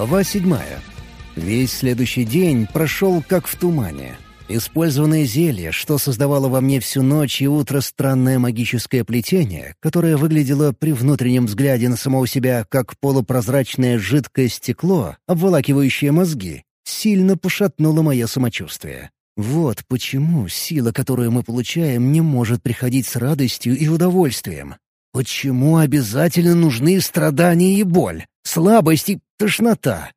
Глава седьмая. Весь следующий день прошел как в тумане. Использованное зелье, что создавало во мне всю ночь и утро странное магическое плетение, которое выглядело при внутреннем взгляде на самого себя как полупрозрачное жидкое стекло, обволакивающее мозги, сильно пошатнуло мое самочувствие. Вот почему сила, которую мы получаем, не может приходить с радостью и удовольствием. Почему обязательно нужны страдания и боль, слабость и тошнота?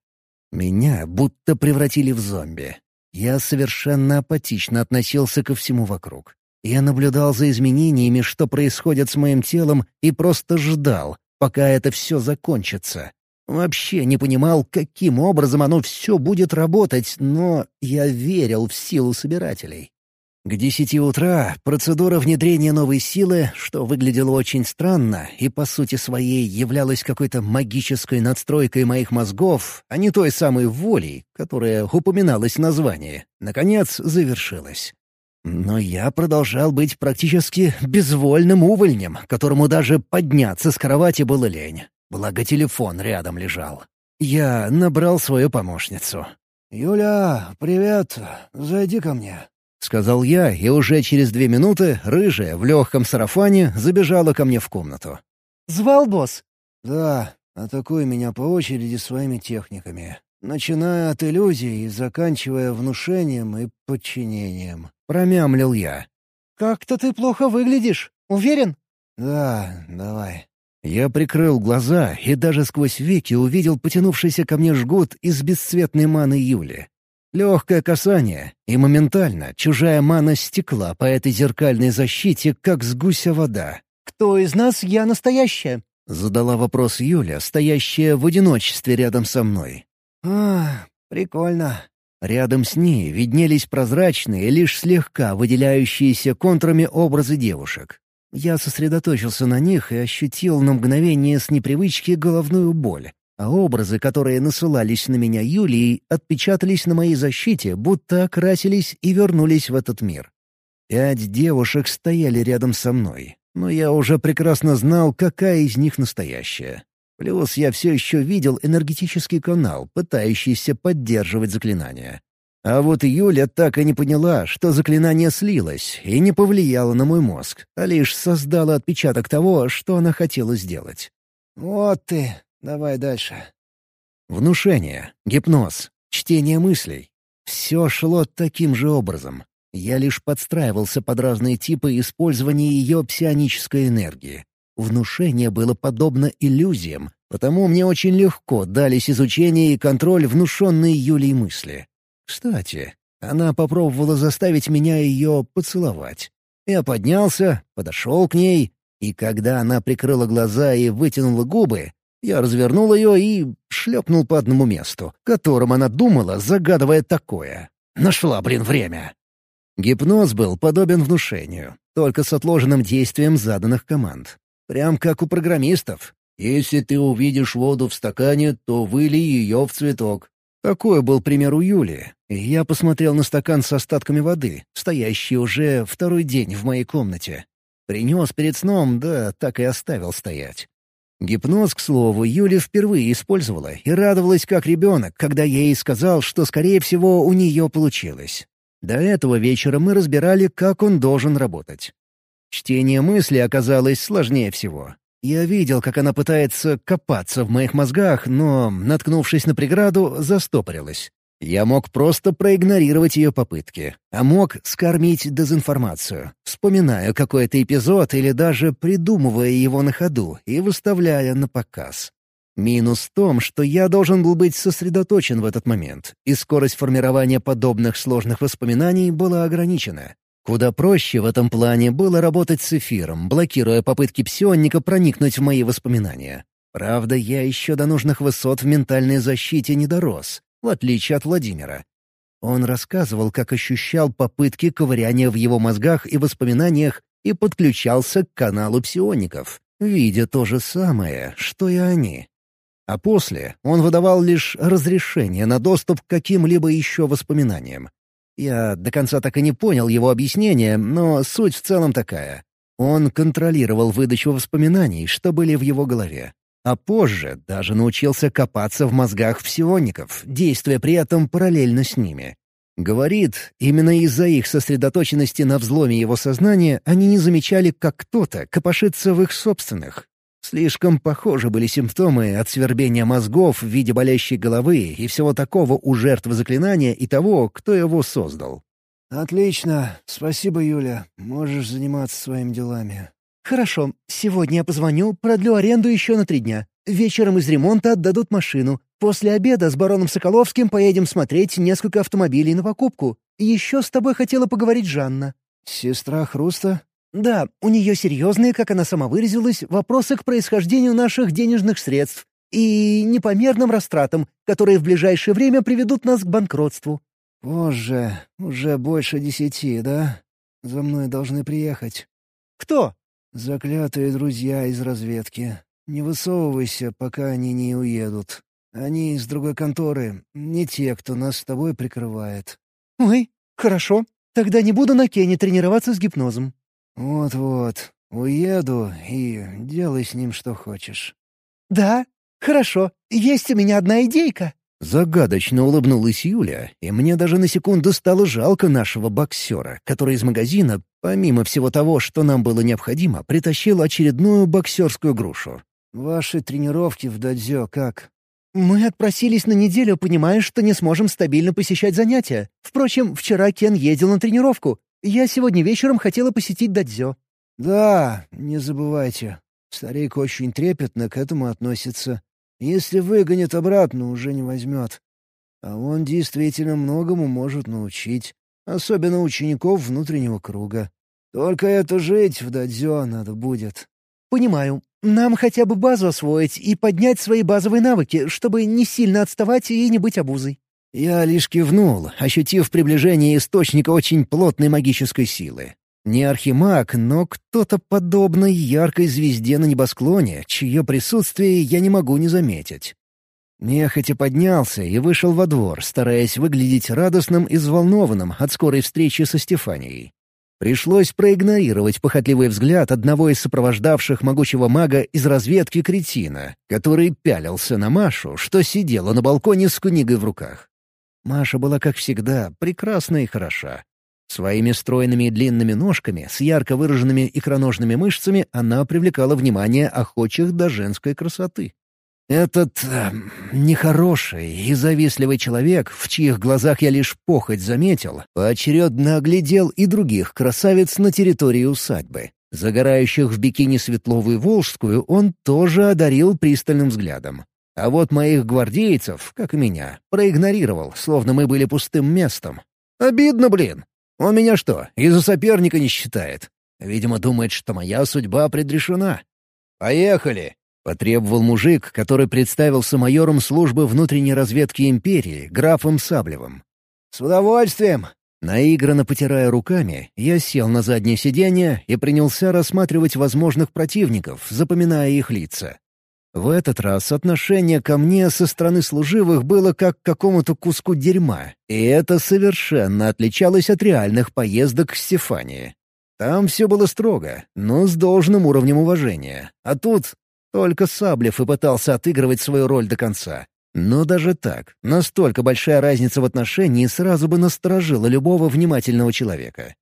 Меня будто превратили в зомби. Я совершенно апатично относился ко всему вокруг. Я наблюдал за изменениями, что происходят с моим телом, и просто ждал, пока это все закончится. Вообще не понимал, каким образом оно все будет работать, но я верил в силу собирателей. К десяти утра процедура внедрения новой силы, что выглядело очень странно и по сути своей являлась какой-то магической надстройкой моих мозгов, а не той самой волей, которая упоминалась в названии, наконец завершилась. Но я продолжал быть практически безвольным увольнем, которому даже подняться с кровати было лень. Благо телефон рядом лежал. Я набрал свою помощницу. «Юля, привет. Зайди ко мне». — сказал я, и уже через две минуты рыжая в легком сарафане забежала ко мне в комнату. «Звал босс?» «Да, атакуй меня по очереди своими техниками, начиная от иллюзий и заканчивая внушением и подчинением», — промямлил я. «Как-то ты плохо выглядишь. Уверен?» «Да, давай». Я прикрыл глаза и даже сквозь веки увидел потянувшийся ко мне жгут из бесцветной маны Юли. Легкое касание, и моментально чужая мана стекла по этой зеркальной защите, как с гуся вода. «Кто из нас я настоящая?» — задала вопрос Юля, стоящая в одиночестве рядом со мной. «А, прикольно». Рядом с ней виднелись прозрачные, лишь слегка выделяющиеся контурами образы девушек. Я сосредоточился на них и ощутил на мгновение с непривычки головную боль а образы, которые насылались на меня Юлией, отпечатались на моей защите, будто окрасились и вернулись в этот мир. Пять девушек стояли рядом со мной, но я уже прекрасно знал, какая из них настоящая. Плюс я все еще видел энергетический канал, пытающийся поддерживать заклинание. А вот Юля так и не поняла, что заклинание слилось и не повлияло на мой мозг, а лишь создало отпечаток того, что она хотела сделать. «Вот ты, Давай дальше. Внушение, гипноз, чтение мыслей. Все шло таким же образом. Я лишь подстраивался под разные типы использования ее псионической энергии. Внушение было подобно иллюзиям, потому мне очень легко дались изучение и контроль внушенной Юлей мысли. Кстати, она попробовала заставить меня ее поцеловать. Я поднялся, подошел к ней, и когда она прикрыла глаза и вытянула губы, я развернул ее и шлепнул по одному месту, которым она думала, загадывая такое. Нашла, блин, время. Гипноз был подобен внушению, только с отложенным действием заданных команд. Прям как у программистов. Если ты увидишь воду в стакане, то вылей ее в цветок. Такой был пример у Юли. Я посмотрел на стакан с остатками воды, стоящий уже второй день в моей комнате. Принес перед сном, да так и оставил стоять. Гипноз, к слову, Юля впервые использовала и радовалась как ребенок, когда я ей сказал, что, скорее всего, у нее получилось. До этого вечера мы разбирали, как он должен работать. Чтение мысли оказалось сложнее всего. Я видел, как она пытается копаться в моих мозгах, но, наткнувшись на преграду, застопорилась. Я мог просто проигнорировать ее попытки, а мог скормить дезинформацию, вспоминая какой-то эпизод или даже придумывая его на ходу и выставляя на показ. Минус в том, что я должен был быть сосредоточен в этот момент, и скорость формирования подобных сложных воспоминаний была ограничена. Куда проще в этом плане было работать с эфиром, блокируя попытки псионника проникнуть в мои воспоминания. Правда, я еще до нужных высот в ментальной защите не дорос, в отличие от Владимира. Он рассказывал, как ощущал попытки ковыряния в его мозгах и воспоминаниях и подключался к каналу псиоников, видя то же самое, что и они. А после он выдавал лишь разрешение на доступ к каким-либо еще воспоминаниям. Я до конца так и не понял его объяснения, но суть в целом такая. Он контролировал выдачу воспоминаний, что были в его голове. А позже даже научился копаться в мозгах псиоников, действуя при этом параллельно с ними. Говорит, именно из-за их сосредоточенности на взломе его сознания они не замечали, как кто-то копошится в их собственных. Слишком похожи были симптомы от свербения мозгов в виде болящей головы и всего такого у жертвы заклинания и того, кто его создал. «Отлично. Спасибо, Юля. Можешь заниматься своими делами». «Хорошо. Сегодня я позвоню, продлю аренду еще на три дня. Вечером из ремонта отдадут машину. После обеда с бароном Соколовским поедем смотреть несколько автомобилей на покупку. Еще с тобой хотела поговорить Жанна». «Сестра Хруста?» «Да, у нее серьезные, как она сама выразилась, вопросы к происхождению наших денежных средств и непомерным растратам, которые в ближайшее время приведут нас к банкротству». «Позже. Уже больше десяти, да? За мной должны приехать». «Кто?» «Заклятые друзья из разведки. Не высовывайся, пока они не уедут. Они из другой конторы, не те, кто нас с тобой прикрывает». «Ой, хорошо. Тогда не буду на Кене тренироваться с гипнозом». «Вот-вот. Уеду и делай с ним что хочешь». «Да, хорошо. Есть у меня одна идейка». Загадочно улыбнулась Юля, и мне даже на секунду стало жалко нашего боксера, который из магазина, помимо всего того, что нам было необходимо, притащил очередную боксерскую грушу. «Ваши тренировки в дадзё как?» «Мы отпросились на неделю, понимая, что не сможем стабильно посещать занятия. Впрочем, вчера Кен ездил на тренировку. Я сегодня вечером хотела посетить дадзё». «Да, не забывайте. Старик очень трепетно к этому относится. Если выгонит обратно, уже не возьмет. А он действительно многому может научить, особенно учеников внутреннего круга. Только это жить в дадзё надо будет». «Понимаю. Нам хотя бы базу освоить и поднять свои базовые навыки, чтобы не сильно отставать и не быть обузой». Я лишь кивнул, ощутив приближение источника очень плотной магической силы. Не архимаг, но кто-то подобный яркой звезде на небосклоне, чье присутствие я не могу не заметить. Нехотя поднялся и вышел во двор, стараясь выглядеть радостным и взволнованным от скорой встречи со Стефанией. Пришлось проигнорировать похотливый взгляд одного из сопровождавших могучего мага из разведки кретина, который пялился на Машу, что сидела на балконе с книгой в руках. Маша была, как всегда, прекрасна и хороша. Своими стройными и длинными ножками с ярко выраженными икроножными мышцами она привлекала внимание охочих до женской красоты. Этот э, нехороший и завистливый человек, в чьих глазах я лишь похоть заметил, поочередно оглядел и других красавиц на территории усадьбы. Загорающих в бикини Светловую Волжскую он тоже одарил пристальным взглядом. А вот моих гвардейцев, как и меня, проигнорировал, словно мы были пустым местом. Обидно, блин. Он меня что, из-за соперника не считает? Видимо, думает, что моя судьба предрешена. «Поехали!» — потребовал мужик, который представился майором службы внутренней разведки империи, графом Саблевым. «С удовольствием!» Наигранно потирая руками, я сел на заднее сиденье и принялся рассматривать возможных противников, запоминая их лица. В этот раз отношение ко мне со стороны служивых было как к какому-то куску дерьма, и это совершенно отличалось от реальных поездок к Стефании. Там все было строго, но с должным уровнем уважения. А тут только Саблев и пытался отыгрывать свою роль до конца. Но даже так, настолько большая разница в отношении сразу бы насторожила любого внимательного человека.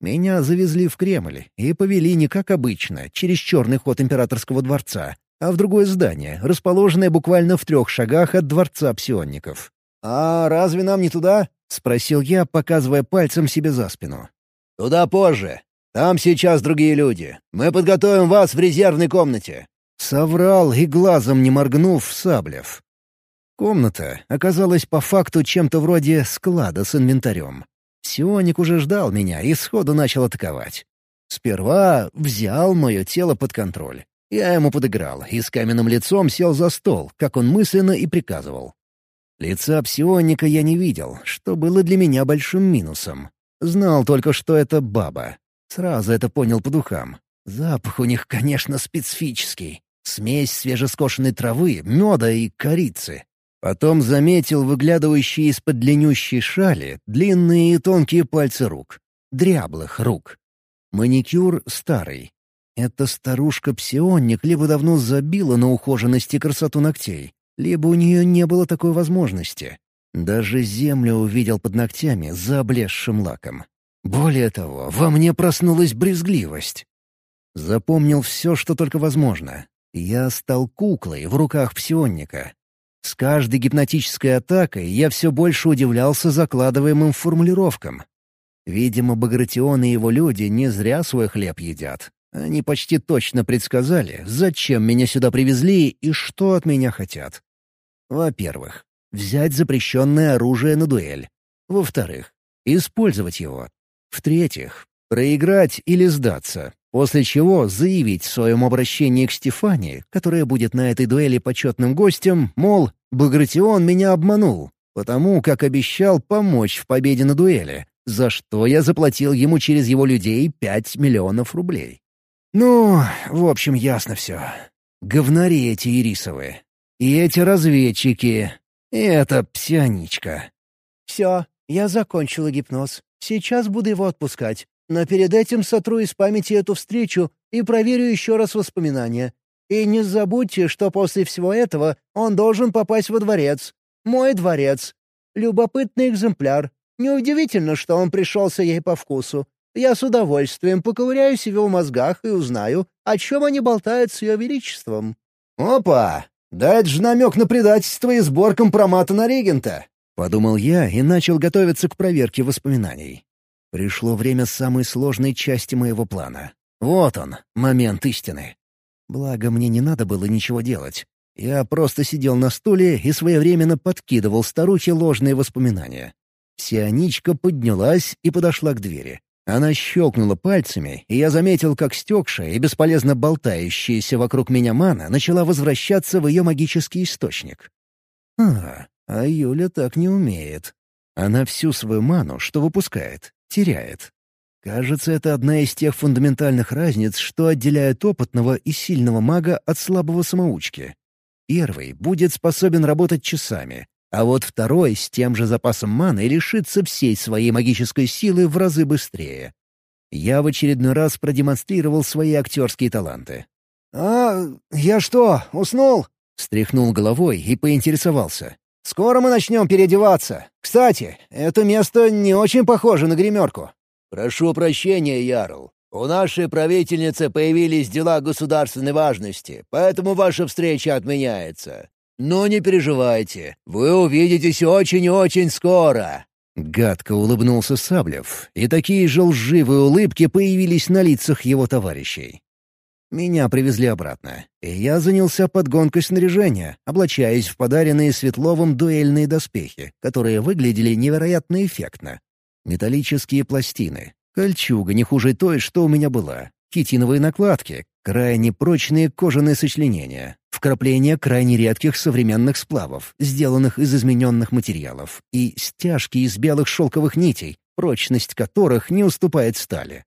Меня завезли в Кремль и повели не как обычно, через черный ход императорского дворца, а в другое здание, расположенное буквально в трех шагах от дворца псионников. «А разве нам не туда?» — спросил я, показывая пальцем себе за спину. «Туда позже. Там сейчас другие люди. Мы подготовим вас в резервной комнате». Соврал и глазом не моргнув Саблев. Комната оказалась по факту чем-то вроде склада с инвентарем. Сионик уже ждал меня и сходу начал атаковать. Сперва взял мое тело под контроль. Я ему подыграл и с каменным лицом сел за стол, как он мысленно и приказывал. Лица псионика я не видел, что было для меня большим минусом. Знал только, что это баба. Сразу это понял по духам. Запах у них, конечно, специфический. Смесь свежескошенной травы, меда и корицы. Потом заметил выглядывающие из-под длиннющей шали длинные и тонкие пальцы рук. Дряблых рук. Маникюр старый. Эта старушка-псионник либо давно забила на ухоженность и красоту ногтей, либо у нее не было такой возможности. Даже землю увидел под ногтями за облезшим лаком. Более того, во мне проснулась брезгливость. Запомнил все, что только возможно. Я стал куклой в руках псионника. С каждой гипнотической атакой я все больше удивлялся закладываемым формулировкам. Видимо, Багратион и его люди не зря свой хлеб едят. Они почти точно предсказали, зачем меня сюда привезли и что от меня хотят. Во-первых, взять запрещенное оружие на дуэль. Во-вторых, использовать его. В-третьих, проиграть или сдаться, после чего заявить в своем обращении к Стефане, которая будет на этой дуэли почетным гостем, мол, Багратион меня обманул, потому как обещал помочь в победе на дуэли, за что я заплатил ему через его людей пять миллионов рублей. Ну, в общем, ясно все. Говнари эти ирисовые. И эти разведчики. И эта псионичка. «Все, я закончила гипноз. Сейчас буду его отпускать. Но перед этим сотру из памяти эту встречу и проверю еще раз воспоминания. И не забудьте, что после всего этого он должен попасть во дворец. Мой дворец. Любопытный экземпляр. Неудивительно, что он пришелся ей по вкусу. Я с удовольствием поковыряюсь в его мозгах и узнаю, о чем они болтают с ее величеством». «Опа! Да это же намек на предательство и сбор компромата на регента!» — подумал я и начал готовиться к проверке воспоминаний. Пришло время самой сложной части моего плана. Вот он, момент истины. Благо, мне не надо было ничего делать. Я просто сидел на стуле и своевременно подкидывал старухе ложные воспоминания. Сионичка поднялась и подошла к двери. Она щелкнула пальцами, и я заметил, как стекшая и бесполезно болтающаяся вокруг меня мана начала возвращаться в ее магический источник. А, а Юля так не умеет. Она всю свою ману, что выпускает, теряет. Кажется, это одна из тех фундаментальных разниц, что отделяют опытного и сильного мага от слабого самоучки. Первый будет способен работать часами, а вот второй с тем же запасом маны лишится всей своей магической силы в разы быстрее. Я в очередной раз продемонстрировал свои актерские таланты. «А, я что, уснул?» — встряхнул головой и поинтересовался. «Скоро мы начнем переодеваться. Кстати, это место не очень похоже на гримерку». «Прошу прощения, Ярл. У нашей правительницы появились дела государственной важности, поэтому ваша встреча отменяется. Но не переживайте, вы увидитесь очень и очень скоро!» Гадко улыбнулся Саблев, и такие же лживые улыбки появились на лицах его товарищей. Меня привезли обратно, и я занялся подгонкой снаряжения, облачаясь в подаренные Светловым дуэльные доспехи, которые выглядели невероятно эффектно. Металлические пластины, кольчуга не хуже той, что у меня была, хитиновые накладки, крайне прочные кожаные сочленения, вкрапления крайне редких современных сплавов, сделанных из измененных материалов, и стяжки из белых шелковых нитей, прочность которых не уступает стали.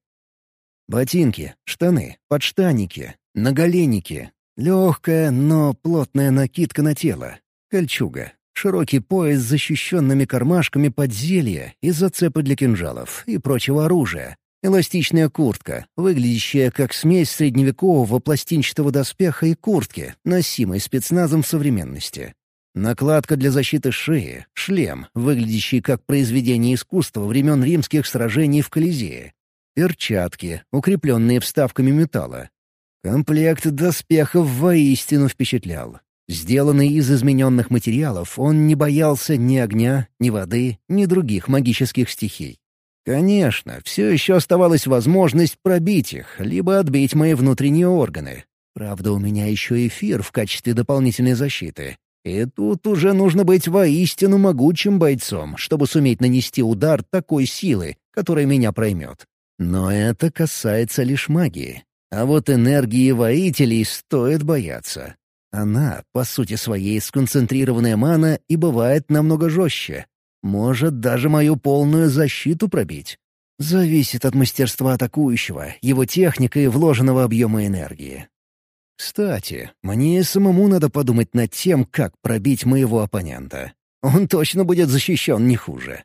Ботинки, штаны, подштанники, наголенники, легкая, но плотная накидка на тело, кольчуга, широкий пояс с защищенными кармашками под зелья и зацепы для кинжалов и прочего оружия, Эластичная куртка, выглядящая как смесь средневекового пластинчатого доспеха и куртки, носимой спецназом в современности. Накладка для защиты шеи, шлем, выглядящий как произведение искусства времен римских сражений в Колизее. Перчатки, укрепленные вставками металла. Комплект доспехов воистину впечатлял. Сделанный из измененных материалов, он не боялся ни огня, ни воды, ни других магических стихий. Конечно, все еще оставалась возможность пробить их, либо отбить мои внутренние органы. Правда, у меня еще эфир в качестве дополнительной защиты. И тут уже нужно быть воистину могучим бойцом, чтобы суметь нанести удар такой силы, которая меня проймет. Но это касается лишь магии. А вот энергии воителей стоит бояться. Она, по сути своей, сконцентрированная мана и бывает намного жестче, может даже мою полную защиту пробить. Зависит от мастерства атакующего, его техника и вложенного объема энергии. Кстати, мне самому надо подумать над тем, как пробить моего оппонента. Он точно будет защищен не хуже.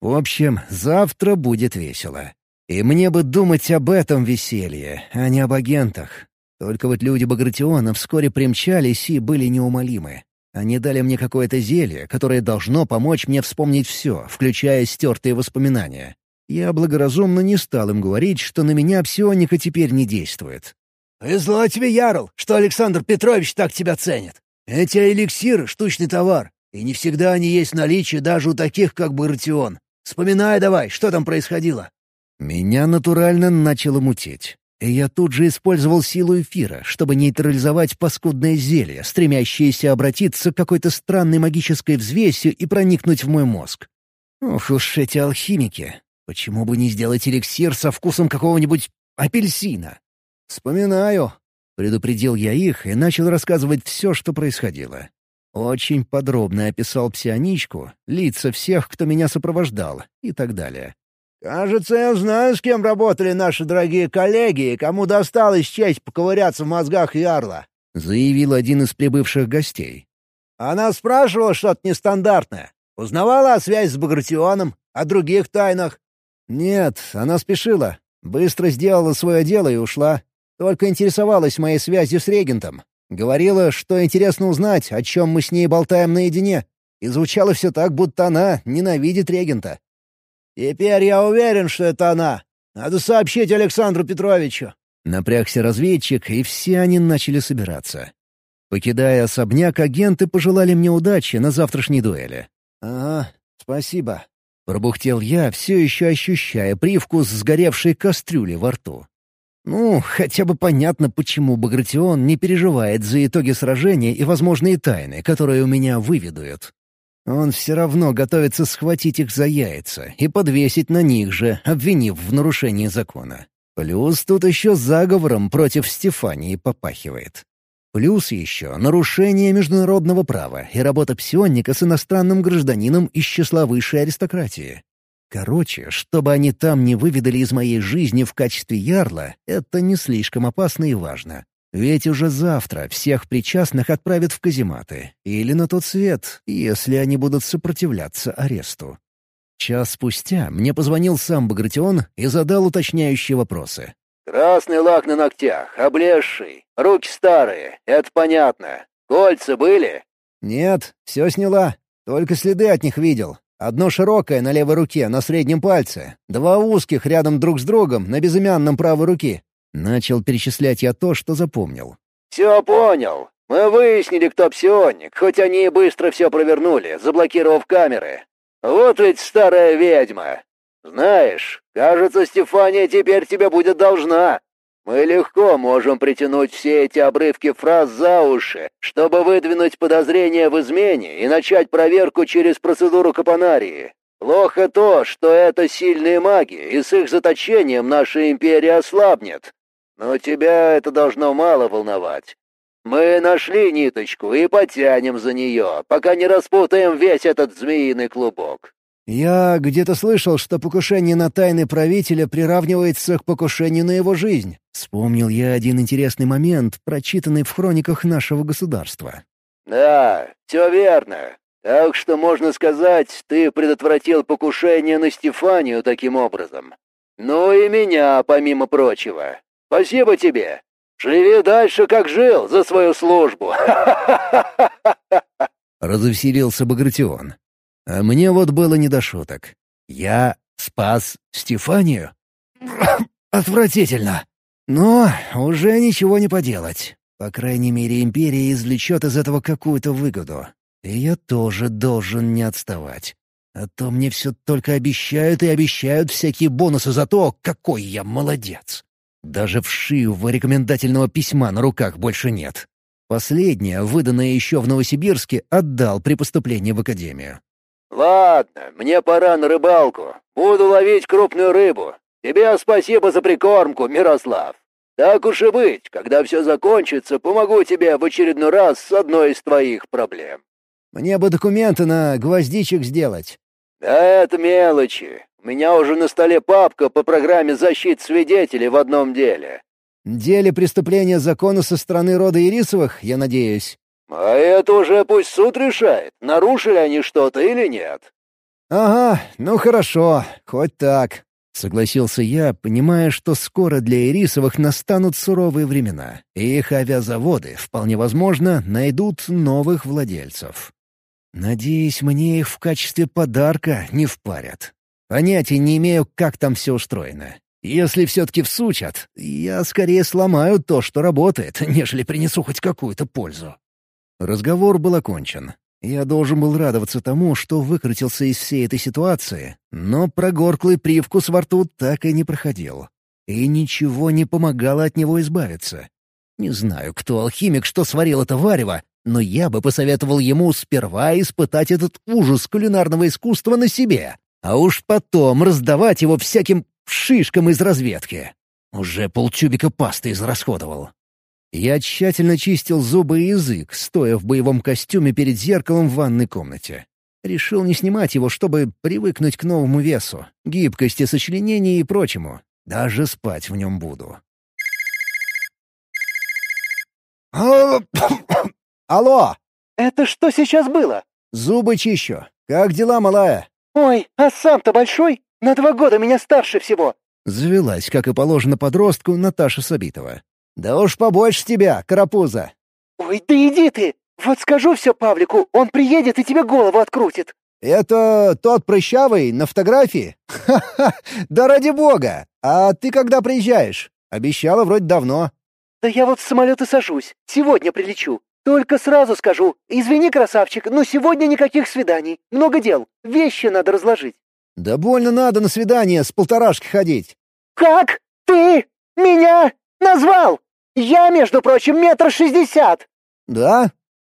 В общем, завтра будет весело. И мне бы думать об этом веселье, а не об агентах. Только вот люди Багратиона вскоре примчались и были неумолимы. Они дали мне какое-то зелье, которое должно помочь мне вспомнить все, включая стертые воспоминания. Я благоразумно не стал им говорить, что на меня псионика теперь не действует. «Повезло тебе, Ярл, что Александр Петрович так тебя ценит. Эти эликсиры — штучный товар, и не всегда они есть в наличии даже у таких, как Багратион. Вспоминай давай, что там происходило». Меня натурально начало мутить. И я тут же использовал силу эфира, чтобы нейтрализовать паскудное зелье, стремящееся обратиться к какой-то странной магической взвесью и проникнуть в мой мозг. Ох уж эти алхимики. Почему бы не сделать эликсир со вкусом какого-нибудь апельсина? «Вспоминаю», — предупредил я их и начал рассказывать все, что происходило. Очень подробно описал псионичку, лица всех, кто меня сопровождал, и так далее. «Кажется, я знаю, с кем работали наши дорогие коллеги и кому досталось честь поковыряться в мозгах Ярла», — заявил один из прибывших гостей. «Она спрашивала что-то нестандартное. Узнавала о связи с Багратионом, о других тайнах?» «Нет, она спешила. Быстро сделала свое дело и ушла. Только интересовалась моей связью с регентом. Говорила, что интересно узнать, о чем мы с ней болтаем наедине. И звучало все так, будто она ненавидит регента. «Теперь я уверен, что это она. Надо сообщить Александру Петровичу». Напрягся разведчик, и все они начали собираться. Покидая особняк, агенты пожелали мне удачи на завтрашней дуэли. «Ага, спасибо», — пробухтел я, все еще ощущая привкус сгоревшей кастрюли во рту. Ну, хотя бы понятно, почему Багратион не переживает за итоги сражения и возможные тайны, которые у меня выведают. Он все равно готовится схватить их за яйца и подвесить на них же, обвинив в нарушении закона. Плюс тут еще заговором против Стефании попахивает. Плюс еще нарушение международного права и работа псионника с иностранным гражданином из числа высшей аристократии. Короче, чтобы они там не выведали из моей жизни в качестве ярла, это не слишком опасно и важно. Ведь уже завтра всех причастных отправят в казематы или на тот свет, если они будут сопротивляться аресту. Час спустя мне позвонил сам Багратион и задал уточняющие вопросы. «Красный лак на ногтях, облезший, руки старые, это понятно. Кольца были?» «Нет, все сняла. Только следы от них видел. Одно широкое на левой руке, на среднем пальце. Два узких рядом друг с другом, на безымянном правой руке. Начал перечислять я то, что запомнил. «Все понял. Мы выяснили, кто псионик, хоть они и быстро все провернули, заблокировав камеры. Вот ведь старая ведьма. Знаешь, кажется, Стефания теперь тебе будет должна. Мы легко можем притянуть все эти обрывки фраз за уши, чтобы выдвинуть подозрения в измене и начать проверку через процедуру капонарии. Плохо то, что это сильные маги, и с их заточением наша империя ослабнет. Но тебя это должно мало волновать. Мы нашли ниточку и потянем за нее, пока не распутаем весь этот змеиный клубок». «Я где-то слышал, что покушение на тайны правителя приравнивается к покушению на его жизнь. Вспомнил я один интересный момент, прочитанный в хрониках нашего государства». «Да, все верно. Так что, можно сказать, ты предотвратил покушение на Стефанию таким образом. Ну и меня, помимо прочего. Спасибо тебе. Живи дальше, как жил, за свою службу. Развеселился Багратион. А мне вот было не до шуток. Я спас Стефанию? Отвратительно. Но уже ничего не поделать. По крайней мере, Империя извлечет из этого какую-то выгоду. И я тоже должен не отставать. А то мне все только обещают и обещают всякие бонусы за то, какой я молодец. Даже вшивого рекомендательного письма на руках больше нет. Последнее, выданное еще в Новосибирске, отдал при поступлении в академию. «Ладно, мне пора на рыбалку. Буду ловить крупную рыбу. Тебе спасибо за прикормку, Мирослав. Так уж и быть, когда все закончится, помогу тебе в очередной раз с одной из твоих проблем». «Мне бы документы на гвоздичек сделать». «Да это мелочи. У меня уже на столе папка по программе защиты свидетелей в одном деле». «Деле преступления закона со стороны рода Ирисовых, я надеюсь?» «А это уже пусть суд решает, нарушили они что-то или нет». «Ага, ну хорошо, хоть так. Согласился я, понимая, что скоро для Ирисовых настанут суровые времена, и их авиазаводы, вполне возможно, найдут новых владельцев. Надеюсь, мне их в качестве подарка не впарят. Понятия не имею, как там все устроено. Если все-таки всучат, я скорее сломаю то, что работает, нежели принесу хоть какую-то пользу. Разговор был окончен. Я должен был радоваться тому, что выкрутился из всей этой ситуации, но прогорклый привкус во рту так и не проходил. И ничего не помогало от него избавиться. Не знаю, кто алхимик, что сварил это варево, но я бы посоветовал ему сперва испытать этот ужас кулинарного искусства на себе, а уж потом раздавать его всяким шишкам из разведки. Уже полтюбика пасты израсходовал. Я тщательно чистил зубы и язык, стоя в боевом костюме перед зеркалом в ванной комнате. Решил не снимать его, чтобы привыкнуть к новому весу, гибкости сочленений и прочему. Даже спать в нем буду. Алло! «Это что сейчас было?» Зубы чищу. Как дела, малая? «Ой, а сам-то большой? На два года меня старше всего!» Завелась, как и положено подростку, Наташа Сабитова. Да уж побольше тебя, карапуза. «Ой, да иди ты! Вот скажу все Павлику, он приедет и тебе голову открутит!» «Это тот прыщавый на фотографии? Ха-ха! Да ради бога! А ты когда приезжаешь? Обещала вроде давно». «Да я вот в самолет и сажусь. Сегодня прилечу. Только сразу скажу. Извини, красавчик, но сегодня никаких свиданий. Много дел. Вещи надо разложить». «Да больно надо на свидание с полторашки ходить». «Как? Ты меня назвал?» Я, между прочим, метр шестьдесят!» «Да?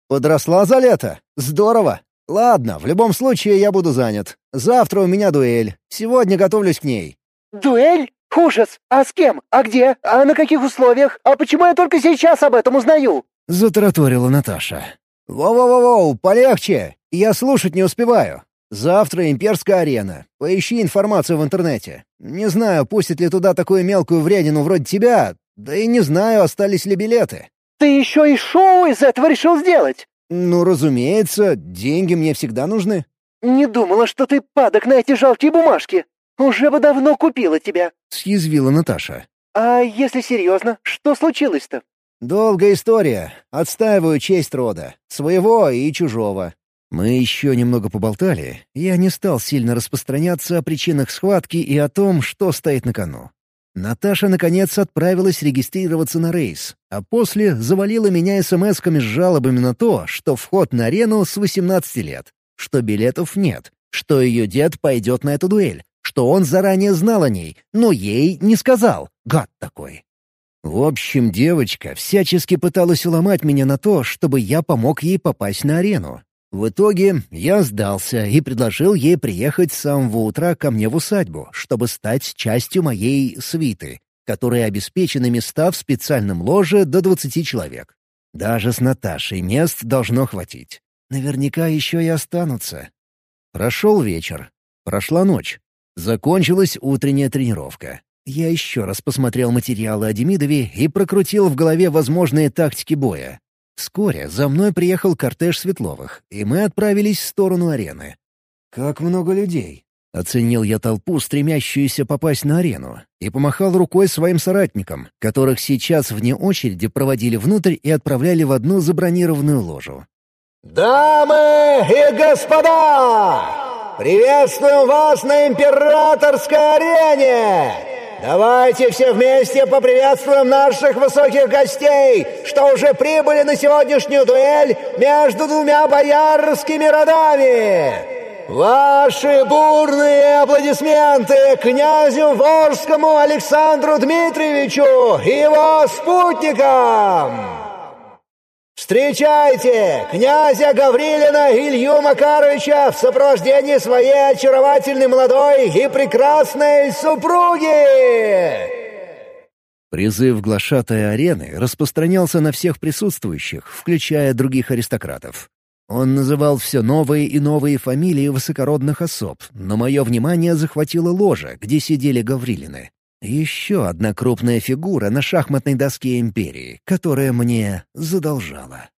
Подросла за лето? Здорово! Ладно, в любом случае я буду занят. Завтра у меня дуэль. Сегодня готовлюсь к ней». «Дуэль? Ужас! А с кем? А где? А на каких условиях? А почему я только сейчас об этом узнаю?» — затараторила Наташа. «Воу-воу-воу, полегче! Я слушать не успеваю. Завтра имперская арена. Поищи информацию в интернете. Не знаю, пустят ли туда такую мелкую вредину вроде тебя, да и не знаю, остались ли билеты. Ты еще и шоу из этого решил сделать? Ну, разумеется, деньги мне всегда нужны. Не думала, что ты падок на эти жалкие бумажки. Уже бы давно купила тебя. Съязвила Наташа. А если серьезно, что случилось-то? Долгая история. Отстаиваю честь рода. Своего и чужого. Мы еще немного поболтали. Я не стал сильно распространяться о причинах схватки и о том, что стоит на кону. Наташа, наконец, отправилась регистрироваться на рейс, а после завалила меня смс-ками с жалобами на то, что вход на арену с 18 лет, что билетов нет, что ее дед пойдет на эту дуэль, что он заранее знал о ней, но ей не сказал. Гад такой. В общем, девочка всячески пыталась уломать меня на то, чтобы я помог ей попасть на арену, в итоге я сдался и предложил ей приехать с самого утра ко мне в усадьбу, чтобы стать частью моей свиты, которой обеспечены места в специальном ложе до 20 человек. Даже с Наташей мест должно хватить. Наверняка еще и останутся. Прошел вечер. Прошла ночь. Закончилась утренняя тренировка. Я еще раз посмотрел материалы о Демидове и прокрутил в голове возможные тактики боя. Вскоре за мной приехал кортеж Светловых, и мы отправились в сторону арены. «Как много людей!» — оценил я толпу, стремящуюся попасть на арену, и помахал рукой своим соратникам, которых сейчас вне очереди проводили внутрь и отправляли в одну забронированную ложу. «Дамы и господа! Приветствуем вас на императорской арене! Давайте все вместе поприветствуем наших высоких гостей, что уже прибыли на сегодняшнюю дуэль между двумя боярскими родами. Ваши бурные аплодисменты князю Ворскому Александру Дмитриевичу и его спутникам! Встречайте князя Гаврилина Илью Макаровича в сопровождении своей очаровательной молодой и прекрасной супруги!» Призыв глашатая арены распространялся на всех присутствующих, включая других аристократов. Он называл все новые и новые фамилии высокородных особ, но мое внимание захватило ложа, где сидели Гаврилины. Еще одна крупная фигура на шахматной доске Империи, которая мне задолжала.